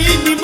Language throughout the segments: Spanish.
y mi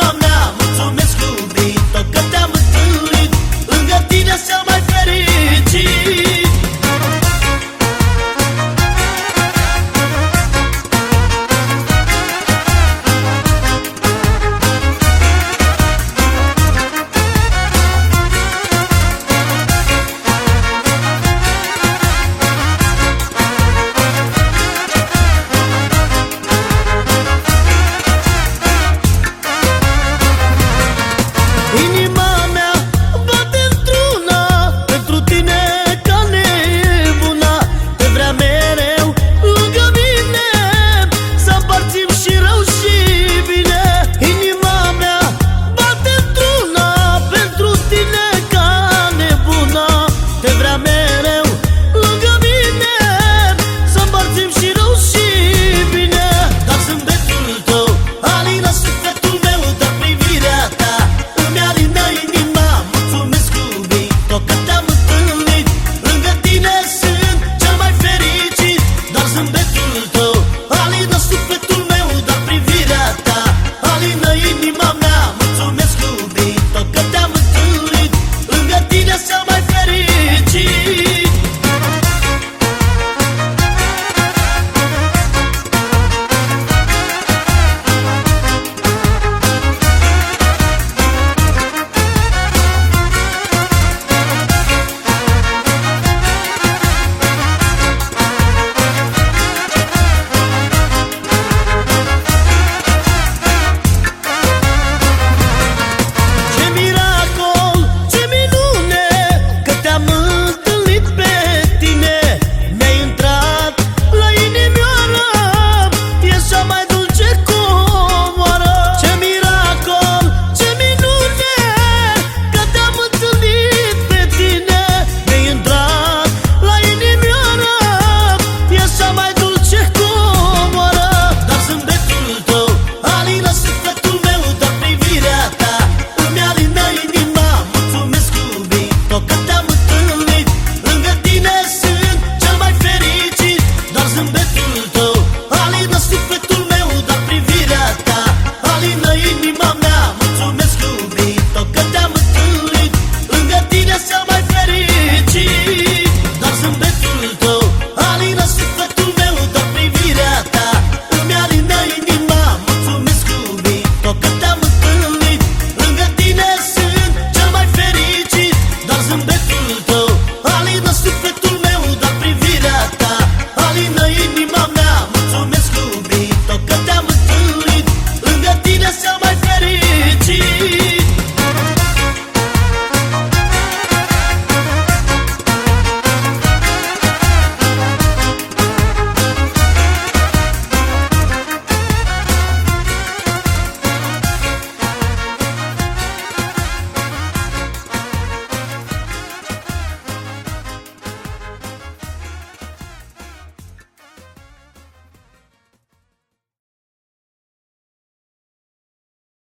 insulto